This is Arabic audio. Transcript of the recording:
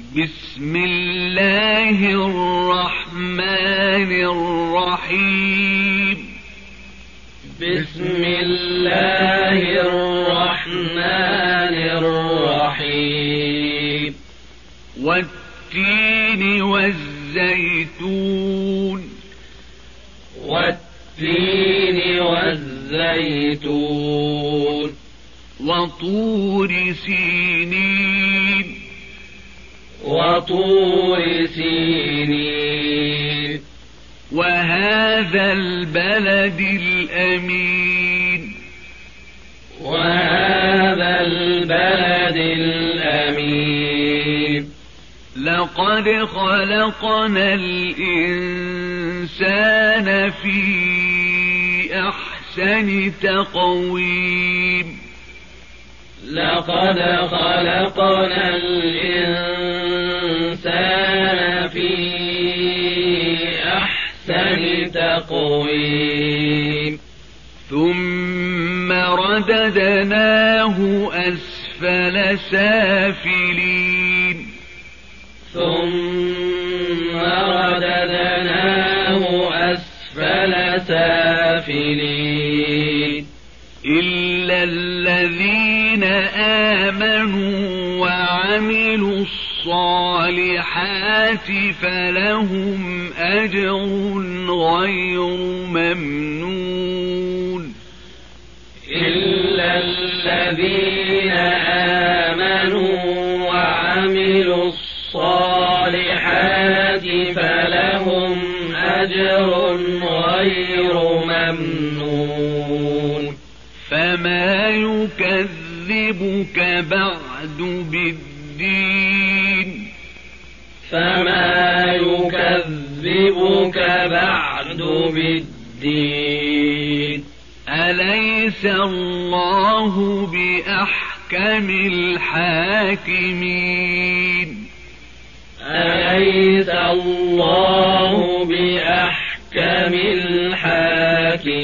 بسم الله الرحمن الرحيم. بسم الله الرحمن الرحيم. والتين والزيتون. والتين والزيتون. وطور سينين. وطور سينين. وهذا البلد الأمين. وهذا البلد الأمين. لقد خلقنا الإنسان في أحسن تقويم. لقد خلقنا الإنسان في أحسن تقويم. ثم رددناه أسفل سافلين. ثم رددناه أسفل سافلين. إلا الذين آمنوا وعملوا الصالحات فلهم أجر غير ممنون. إلا الذين آمنوا وعملوا الصالحات فلهم أجر غير ممنون. فما يكذبك بعد بالدين فما يكذبك بعد بالدين. أليس الله بأحكم الحاكمين؟ أليس الله بأحكم الحاكمين؟